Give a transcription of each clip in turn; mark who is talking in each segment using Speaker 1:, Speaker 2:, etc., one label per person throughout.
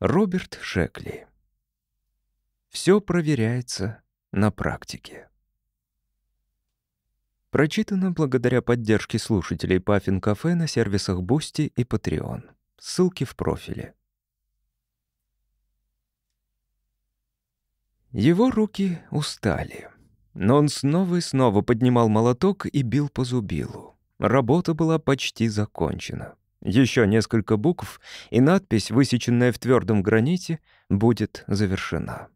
Speaker 1: Роберт Шекли. Все проверяется на практике. Прочитано благодаря поддержке слушателей Puffin Cafe на сервисах Boosty и Patreon. Ссылки в профиле. Его руки устали. Но он снова и снова поднимал молоток и бил по зубилу. Работа была почти закончена. Еще несколько букв, и надпись, высеченная в твердом граните, будет завершена.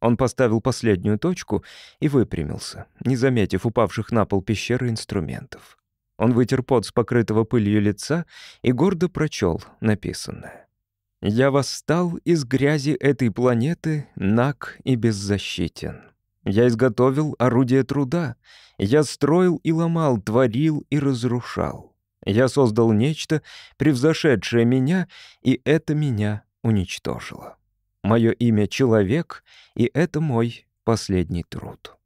Speaker 1: Он поставил последнюю точку и выпрямился, не заметив упавших на пол пещеры инструментов. Он вытер пот с покрытого пылью лица и гордо прочел написанное. «Я восстал из грязи этой планеты, наг и беззащитен. Я изготовил орудие труда. Я строил и ломал, творил и разрушал. Я создал нечто, превзошедшее меня, и это меня уничтожило. Мое имя — Человек, и это мой последний труд.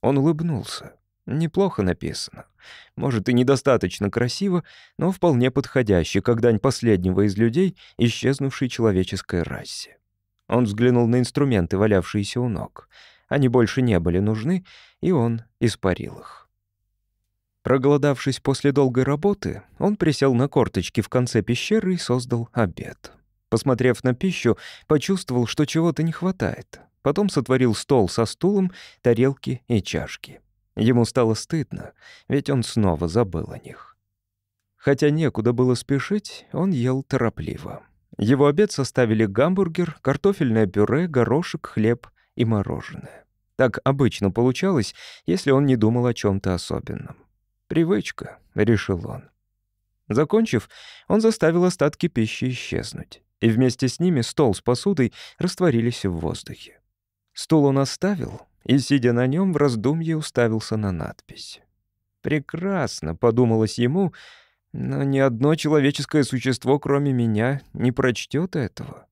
Speaker 1: Он улыбнулся. Неплохо написано. Может, и недостаточно красиво, но вполне подходяще, как дань последнего из людей, исчезнувшей человеческой расе. Он взглянул на инструменты, валявшиеся у ног. Они больше не были нужны, и он испарил их. Проголодавшись после долгой работы, он присел на корточки в конце пещеры и создал обед. Посмотрев на пищу, почувствовал, что чего-то не хватает. Потом сотворил стол со стулом, тарелки и чашки. Ему стало стыдно, ведь он снова забыл о них. Хотя некуда было спешить, он ел торопливо. Его обед составили гамбургер, картофельное пюре, горошек, хлеб и мороженое. Так обычно получалось, если он не думал о чем то особенном. «Привычка», — решил он. Закончив, он заставил остатки пищи исчезнуть, и вместе с ними стол с посудой растворились в воздухе. Стул он оставил, и, сидя на нем, в раздумье уставился на надпись. «Прекрасно», — подумалось ему, — «но ни одно человеческое существо, кроме меня, не прочтет этого».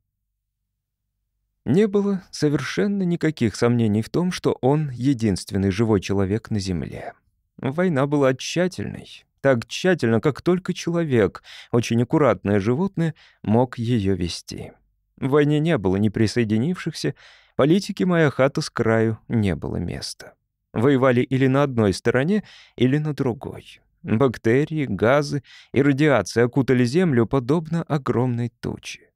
Speaker 1: Не было совершенно никаких сомнений в том, что он единственный живой человек на Земле. Война была тщательной, так тщательно, как только человек, очень аккуратное животное, мог ее вести. В войне не было ни присоединившихся, политике моя хата с краю не было места. Воевали или на одной стороне, или на другой. Бактерии, газы и радиация окутали Землю подобно огромной туче.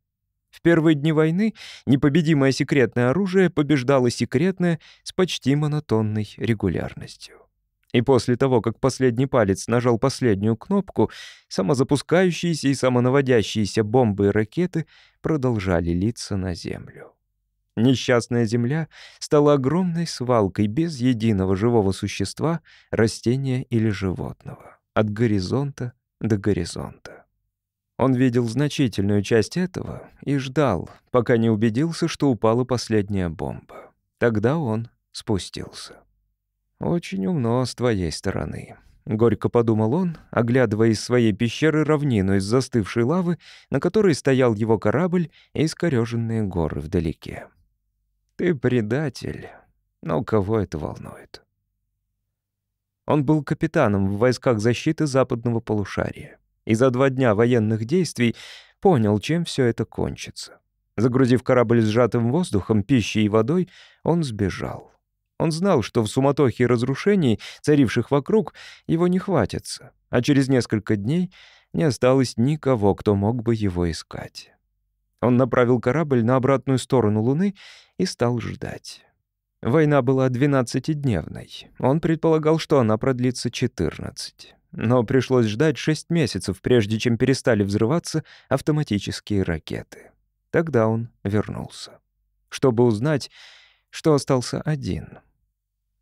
Speaker 1: В первые дни войны непобедимое секретное оружие побеждало секретное с почти монотонной регулярностью. И после того, как последний палец нажал последнюю кнопку, самозапускающиеся и самонаводящиеся бомбы и ракеты продолжали литься на Землю. Несчастная Земля стала огромной свалкой без единого живого существа, растения или животного, от горизонта до горизонта. Он видел значительную часть этого и ждал, пока не убедился, что упала последняя бомба. Тогда он спустился. «Очень умно с твоей стороны», — горько подумал он, оглядывая из своей пещеры равнину из застывшей лавы, на которой стоял его корабль и искорёженные горы вдалеке. «Ты предатель, но кого это волнует?» Он был капитаном в войсках защиты западного полушария и за два дня военных действий понял, чем все это кончится. Загрузив корабль сжатым воздухом, пищей и водой, он сбежал. Он знал, что в суматохе разрушений, царивших вокруг, его не хватится, а через несколько дней не осталось никого, кто мог бы его искать. Он направил корабль на обратную сторону Луны и стал ждать. Война была 12-дневной. Он предполагал, что она продлится 14. Но пришлось ждать 6 месяцев, прежде чем перестали взрываться автоматические ракеты. Тогда он вернулся. Чтобы узнать, что остался один —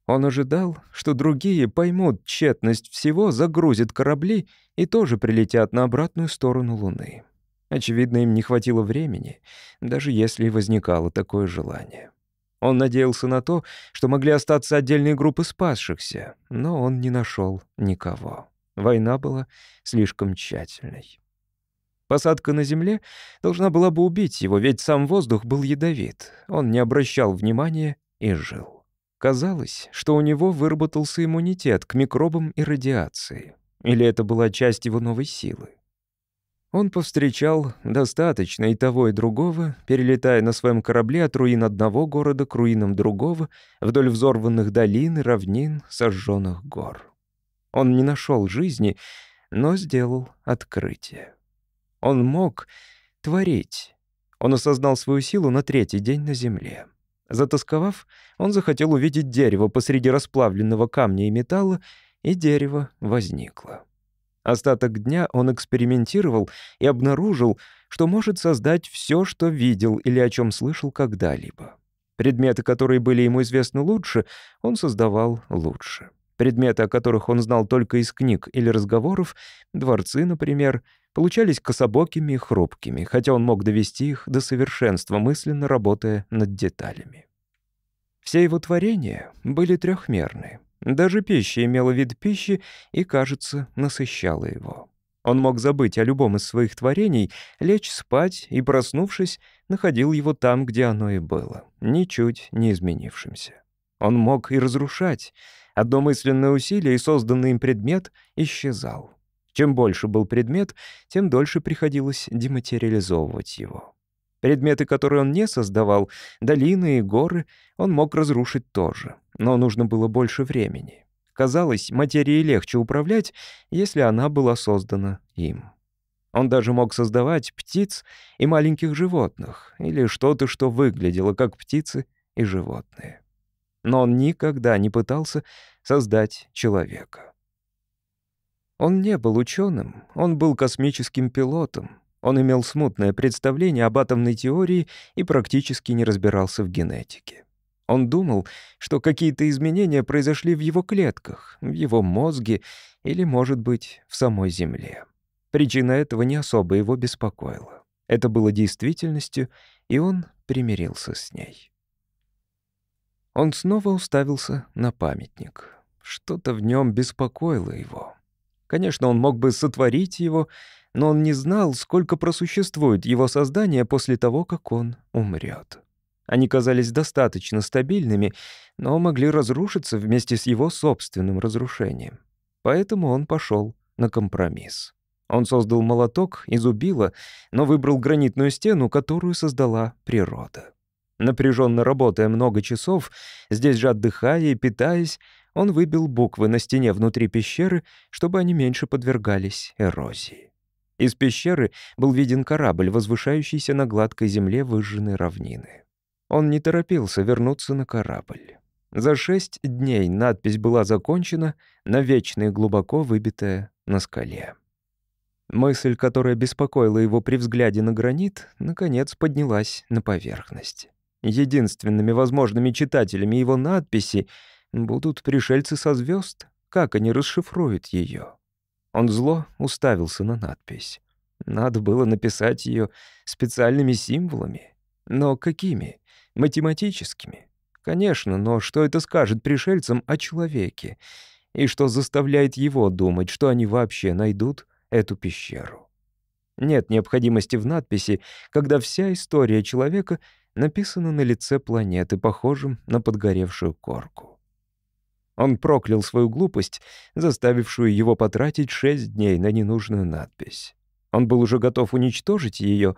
Speaker 1: он ожидал, что другие поймут тщетность всего, загрузят корабли и тоже прилетят на обратную сторону Луны. Очевидно, им не хватило времени, даже если возникало такое желание. Он надеялся на то, что могли остаться отдельные группы спасшихся, но он не нашел никого. Война была слишком тщательной. Посадка на Земле должна была бы убить его, ведь сам воздух был ядовит. Он не обращал внимания и жил. Казалось, что у него выработался иммунитет к микробам и радиации. Или это была часть его новой силы? Он повстречал достаточно и того, и другого, перелетая на своем корабле от руин одного города к руинам другого, вдоль взорванных долин и равнин, сожженных гор. Он не нашел жизни, но сделал открытие. Он мог творить. Он осознал свою силу на третий день на земле. Затасковав, он захотел увидеть дерево посреди расплавленного камня и металла, и дерево возникло. Остаток дня он экспериментировал и обнаружил, что может создать все, что видел или о чем слышал когда-либо. Предметы, которые были ему известны лучше, он создавал лучше. Предметы, о которых он знал только из книг или разговоров, дворцы, например, получались кособокими и хрупкими, хотя он мог довести их до совершенства, мысленно работая над деталями. Все его творения были трехмерны. Даже пища имела вид пищи и, кажется, насыщала его. Он мог забыть о любом из своих творений, лечь спать и, проснувшись, находил его там, где оно и было, ничуть не изменившимся. Он мог и разрушать. Одно мысленное усилие и созданный им предмет исчезал. Чем больше был предмет, тем дольше приходилось дематериализовывать его. Предметы, которые он не создавал, долины и горы, он мог разрушить тоже, но нужно было больше времени. Казалось, материей легче управлять, если она была создана им. Он даже мог создавать птиц и маленьких животных, или что-то, что выглядело как птицы и животные. Но он никогда не пытался создать человека. Он не был ученым, он был космическим пилотом. Он имел смутное представление об атомной теории и практически не разбирался в генетике. Он думал, что какие-то изменения произошли в его клетках, в его мозге или, может быть, в самой Земле. Причина этого не особо его беспокоила. Это было действительностью, и он примирился с ней. Он снова уставился на памятник. Что-то в нем беспокоило его. Конечно, он мог бы сотворить его, но он не знал, сколько просуществует его создание после того, как он умрет. Они казались достаточно стабильными, но могли разрушиться вместе с его собственным разрушением. Поэтому он пошел на компромисс. Он создал молоток из убила, но выбрал гранитную стену, которую создала природа. Напряженно работая много часов, здесь же отдыхая и питаясь, он выбил буквы на стене внутри пещеры, чтобы они меньше подвергались эрозии. Из пещеры был виден корабль, возвышающийся на гладкой земле выжженной равнины. Он не торопился вернуться на корабль. За шесть дней надпись была закончена, навечно и глубоко выбитая на скале. Мысль, которая беспокоила его при взгляде на гранит, наконец поднялась на поверхность. Единственными возможными читателями его надписи — Будут пришельцы со звезд? Как они расшифруют ее? Он зло уставился на надпись. Надо было написать ее специальными символами. Но какими? Математическими. Конечно, но что это скажет пришельцам о человеке? И что заставляет его думать, что они вообще найдут эту пещеру? Нет необходимости в надписи, когда вся история человека написана на лице планеты, похожем на подгоревшую корку. Он проклял свою глупость, заставившую его потратить шесть дней на ненужную надпись. Он был уже готов уничтожить ее,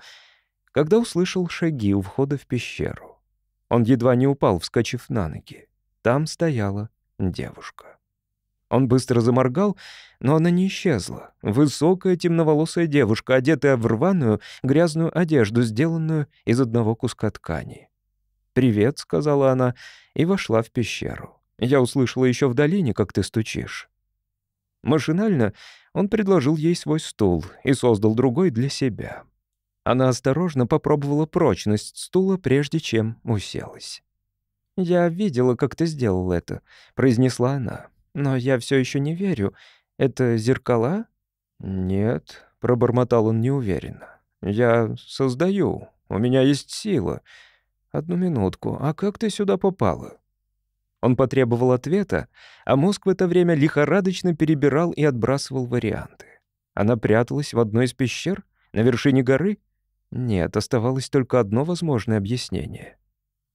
Speaker 1: когда услышал шаги у входа в пещеру. Он едва не упал, вскочив на ноги. Там стояла девушка. Он быстро заморгал, но она не исчезла. Высокая темноволосая девушка, одетая в рваную, грязную одежду, сделанную из одного куска ткани. «Привет», — сказала она, и вошла в пещеру. Я услышала еще в долине, как ты стучишь». Машинально он предложил ей свой стул и создал другой для себя. Она осторожно попробовала прочность стула, прежде чем уселась. «Я видела, как ты сделал это», — произнесла она. «Но я все еще не верю. Это зеркала?» «Нет», — пробормотал он неуверенно. «Я создаю. У меня есть сила. Одну минутку. А как ты сюда попала?» Он потребовал ответа, а мозг в это время лихорадочно перебирал и отбрасывал варианты. Она пряталась в одной из пещер? На вершине горы? Нет, оставалось только одно возможное объяснение.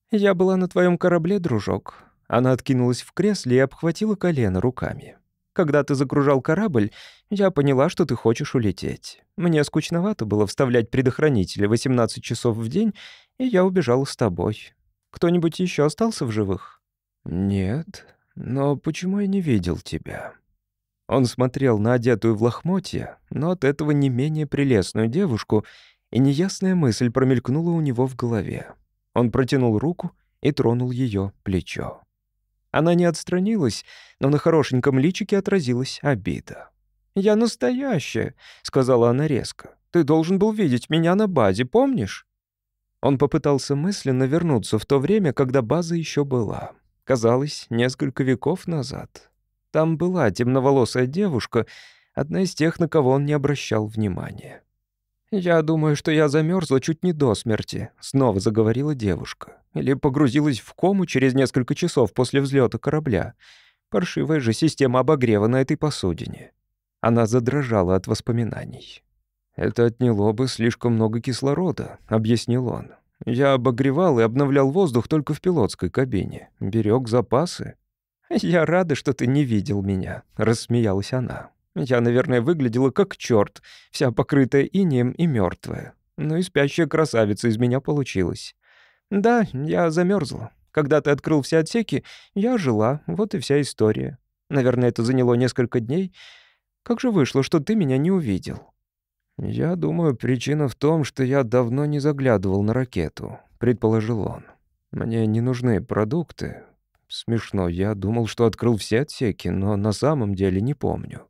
Speaker 1: «Я была на твоем корабле, дружок». Она откинулась в кресле и обхватила колено руками. Когда ты загружал корабль, я поняла, что ты хочешь улететь. Мне скучновато было вставлять предохранители 18 часов в день, и я убежала с тобой. Кто-нибудь еще остался в живых?» «Нет. Но почему я не видел тебя?» Он смотрел на одетую в лохмотья, но от этого не менее прелестную девушку, и неясная мысль промелькнула у него в голове. Он протянул руку и тронул ее плечо. Она не отстранилась, но на хорошеньком личике отразилась обида. «Я настоящая», — сказала она резко. «Ты должен был видеть меня на базе, помнишь?» Он попытался мысленно вернуться в то время, когда база еще была. Казалось, несколько веков назад. Там была темноволосая девушка, одна из тех, на кого он не обращал внимания. «Я думаю, что я замерзла чуть не до смерти», — снова заговорила девушка. Или погрузилась в кому через несколько часов после взлета корабля. Паршивая же система обогрева на этой посудине. Она задрожала от воспоминаний. «Это отняло бы слишком много кислорода», — объяснил он. «Я обогревал и обновлял воздух только в пилотской кабине. Берег запасы». «Я рада, что ты не видел меня», — рассмеялась она. «Я, наверное, выглядела как черт, вся покрытая инеем и мертвая. Ну и спящая красавица из меня получилась. «Да, я замерзла. Когда ты открыл все отсеки, я жила, вот и вся история. Наверное, это заняло несколько дней. Как же вышло, что ты меня не увидел?» «Я думаю, причина в том, что я давно не заглядывал на ракету», — предположил он. «Мне не нужны продукты. Смешно, я думал, что открыл все отсеки, но на самом деле не помню».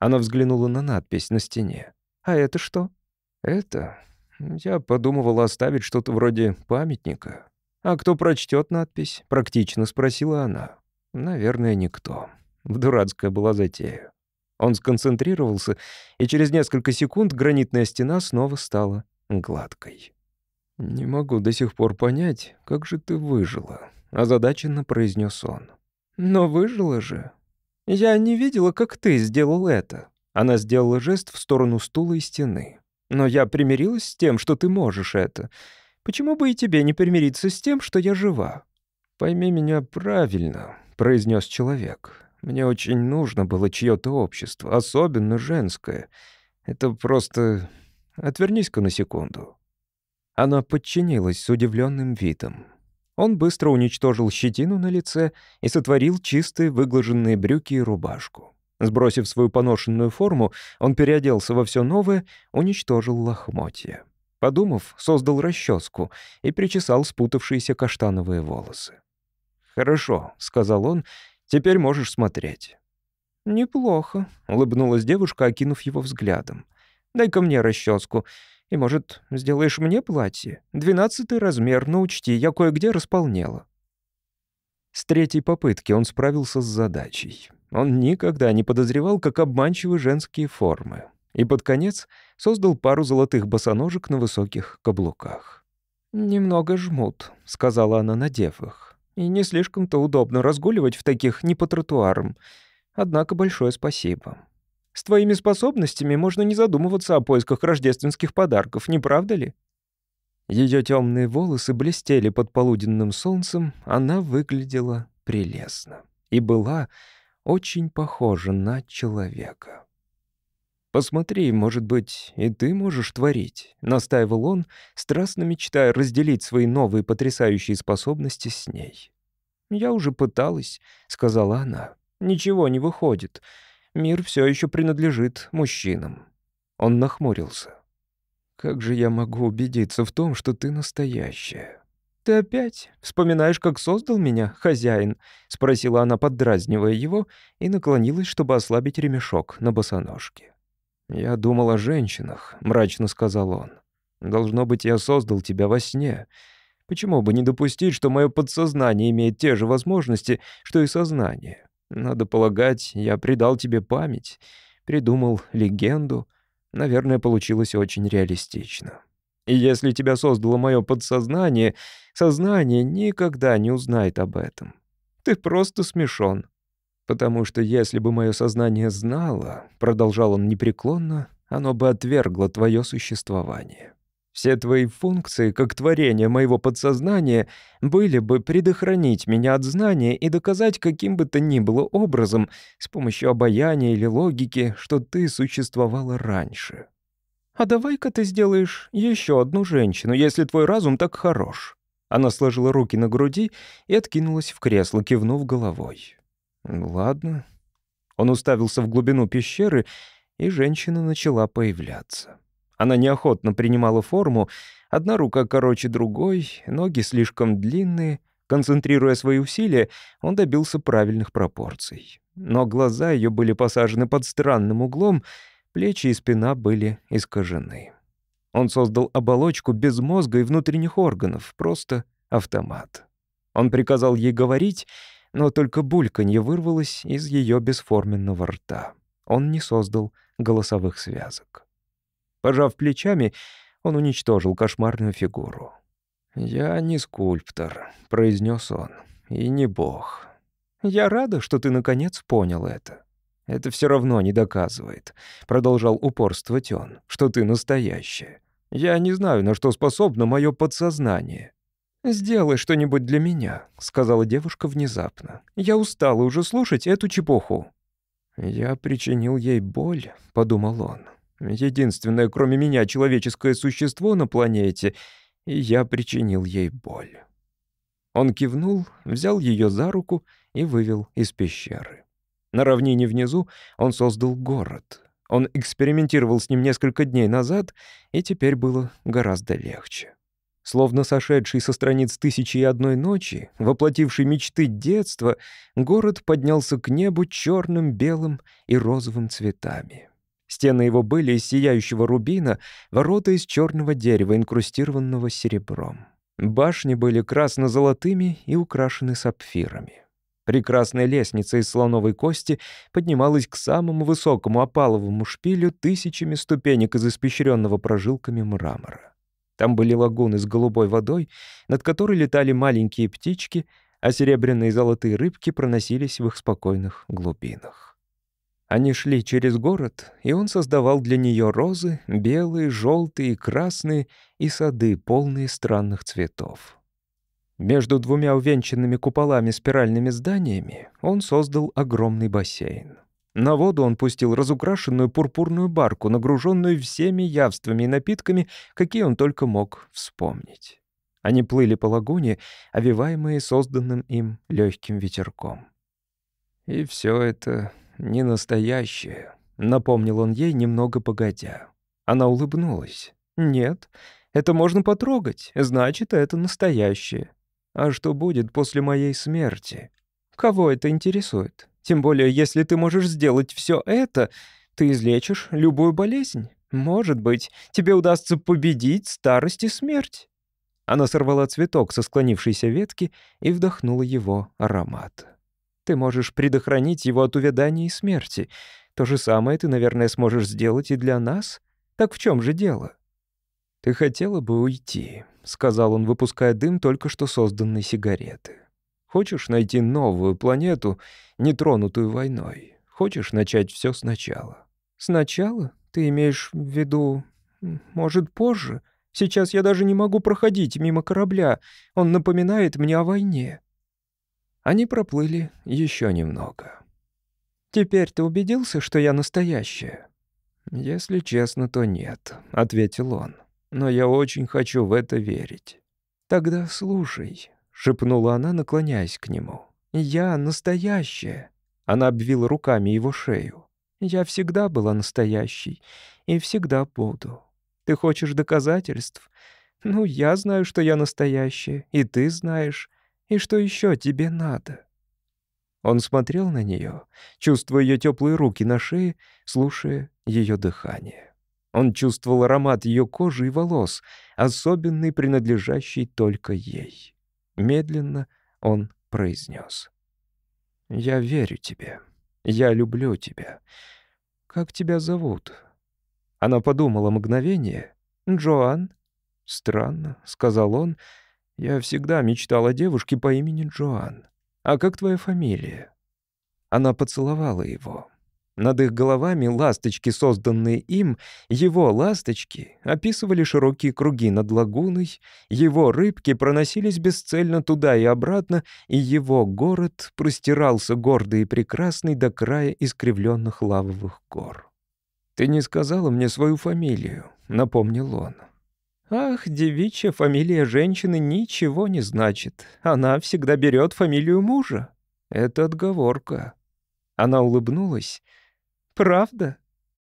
Speaker 1: Она взглянула на надпись на стене. «А это что?» «Это я подумывал оставить что-то вроде памятника. «А кто прочтет надпись?» — практично спросила она. «Наверное, никто. В дурацкая была затея». Он сконцентрировался, и через несколько секунд гранитная стена снова стала гладкой. «Не могу до сих пор понять, как же ты выжила», — озадаченно произнес он. «Но выжила же. Я не видела, как ты сделал это». Она сделала жест в сторону стула и стены. Но я примирилась с тем, что ты можешь это. Почему бы и тебе не примириться с тем, что я жива? Пойми меня правильно, произнес человек. Мне очень нужно было чье-то общество, особенно женское. Это просто... Отвернись-ка на секунду. Она подчинилась с удивленным видом. Он быстро уничтожил щетину на лице и сотворил чистые выглаженные брюки и рубашку. Сбросив свою поношенную форму, он переоделся во все новое, уничтожил лохмотья. Подумав, создал расческу и причесал спутавшиеся каштановые волосы. «Хорошо», — сказал он, — «теперь можешь смотреть». «Неплохо», — улыбнулась девушка, окинув его взглядом. «Дай-ка мне расческу. И, может, сделаешь мне платье? Двенадцатый размер, но учти, я кое-где располнела». С третьей попытки он справился с задачей. Он никогда не подозревал, как обманчивы женские формы. И под конец создал пару золотых босоножек на высоких каблуках. «Немного жмут», — сказала она, надев их. «И не слишком-то удобно разгуливать в таких не по тротуарам. Однако большое спасибо. С твоими способностями можно не задумываться о поисках рождественских подарков, не правда ли?» Ее темные волосы блестели под полуденным солнцем, она выглядела прелестно. И была очень похожа на человека. «Посмотри, может быть, и ты можешь творить», — настаивал он, страстно мечтая разделить свои новые потрясающие способности с ней. «Я уже пыталась», — сказала она. «Ничего не выходит. Мир все еще принадлежит мужчинам». Он нахмурился. «Как же я могу убедиться в том, что ты настоящая?» «Ты опять вспоминаешь, как создал меня, хозяин?» — спросила она, поддразнивая его, и наклонилась, чтобы ослабить ремешок на босоножке. «Я думал о женщинах», — мрачно сказал он. «Должно быть, я создал тебя во сне. Почему бы не допустить, что мое подсознание имеет те же возможности, что и сознание? Надо полагать, я придал тебе память, придумал легенду. Наверное, получилось очень реалистично». И если тебя создало мое подсознание, сознание никогда не узнает об этом. Ты просто смешон. Потому что если бы мое сознание знало, продолжал он непреклонно, оно бы отвергло твое существование. Все твои функции, как творение моего подсознания, были бы предохранить меня от знания и доказать каким бы то ни было образом, с помощью обаяния или логики, что ты существовала раньше. А давай-ка ты сделаешь еще одну женщину, если твой разум так хорош». Она сложила руки на груди и откинулась в кресло, кивнув головой. «Ладно». Он уставился в глубину пещеры, и женщина начала появляться. Она неохотно принимала форму, одна рука короче другой, ноги слишком длинные. Концентрируя свои усилия, он добился правильных пропорций. Но глаза ее были посажены под странным углом, плечи и спина были искажены. Он создал оболочку без мозга и внутренних органов, просто автомат. Он приказал ей говорить, но только бульканье вырвалось из ее бесформенного рта. Он не создал голосовых связок. Пожав плечами, он уничтожил кошмарную фигуру. «Я не скульптор», — произнес он, — «и не бог. Я рада, что ты наконец понял это. Это все равно не доказывает», — продолжал упорствовать он, — «что ты настоящая. Я не знаю, на что способно мое подсознание». «Сделай что-нибудь для меня», — сказала девушка внезапно. «Я устала уже слушать эту чепуху». «Я причинил ей боль», — подумал он. Единственное, кроме меня, человеческое существо на планете, и я причинил ей боль. Он кивнул, взял ее за руку и вывел из пещеры. На равнине внизу он создал город. Он экспериментировал с ним несколько дней назад, и теперь было гораздо легче. Словно сошедший со страниц «Тысячи и одной ночи», воплотивший мечты детства, город поднялся к небу черным, белым и розовым цветами. Стены его были из сияющего рубина, ворота из черного дерева, инкрустированного серебром. Башни были красно-золотыми и украшены сапфирами. Прекрасная лестница из слоновой кости поднималась к самому высокому опаловому шпилю тысячами ступенек из испещренного прожилками мрамора. Там были лагуны с голубой водой, над которой летали маленькие птички, а серебряные и золотые рыбки проносились в их спокойных глубинах. Они шли через город, и он создавал для нее розы, белые, желтые, красные и сады, полные странных цветов. Между двумя увенчанными куполами спиральными зданиями он создал огромный бассейн. На воду он пустил разукрашенную пурпурную барку, нагруженную всеми явствами и напитками, какие он только мог вспомнить. Они плыли по лагуне, овиваемые созданным им легким ветерком. И все это не настоящее», — напомнил он ей немного погодя. Она улыбнулась. «Нет, это можно потрогать, значит, это настоящее. А что будет после моей смерти? Кого это интересует? Тем более, если ты можешь сделать все это, ты излечишь любую болезнь. Может быть, тебе удастся победить старость и смерть». Она сорвала цветок со склонившейся ветки и вдохнула его аромат. Ты можешь предохранить его от увядания и смерти. То же самое ты, наверное, сможешь сделать и для нас. Так в чем же дело?» «Ты хотела бы уйти», — сказал он, выпуская дым только что созданной сигареты. «Хочешь найти новую планету, нетронутую войной? Хочешь начать все сначала?» «Сначала? Ты имеешь в виду... Может, позже? Сейчас я даже не могу проходить мимо корабля. Он напоминает мне о войне». Они проплыли еще немного. «Теперь ты убедился, что я настоящая?» «Если честно, то нет», — ответил он. «Но я очень хочу в это верить». «Тогда слушай», — шепнула она, наклоняясь к нему. «Я настоящая». Она обвила руками его шею. «Я всегда была настоящей и всегда буду. Ты хочешь доказательств? Ну, я знаю, что я настоящая, и ты знаешь. И что еще тебе надо?» Он смотрел на нее, чувствуя ее теплые руки на шее, слушая ее дыхание. Он чувствовал аромат ее кожи и волос, особенный, принадлежащий только ей. Медленно он произнес. «Я верю тебе. Я люблю тебя. Как тебя зовут?» Она подумала мгновение. «Джоан?» «Странно», — сказал он, — я всегда мечтал о девушке по имени Джоан. А как твоя фамилия?» Она поцеловала его. Над их головами ласточки, созданные им, его ласточки, описывали широкие круги над лагуной, его рыбки проносились бесцельно туда и обратно, и его город простирался гордый и прекрасный до края искривленных лавовых гор. «Ты не сказала мне свою фамилию», — напомнил он. «Ах, девичья фамилия женщины ничего не значит. Она всегда берет фамилию мужа. Это отговорка». Она улыбнулась. «Правда?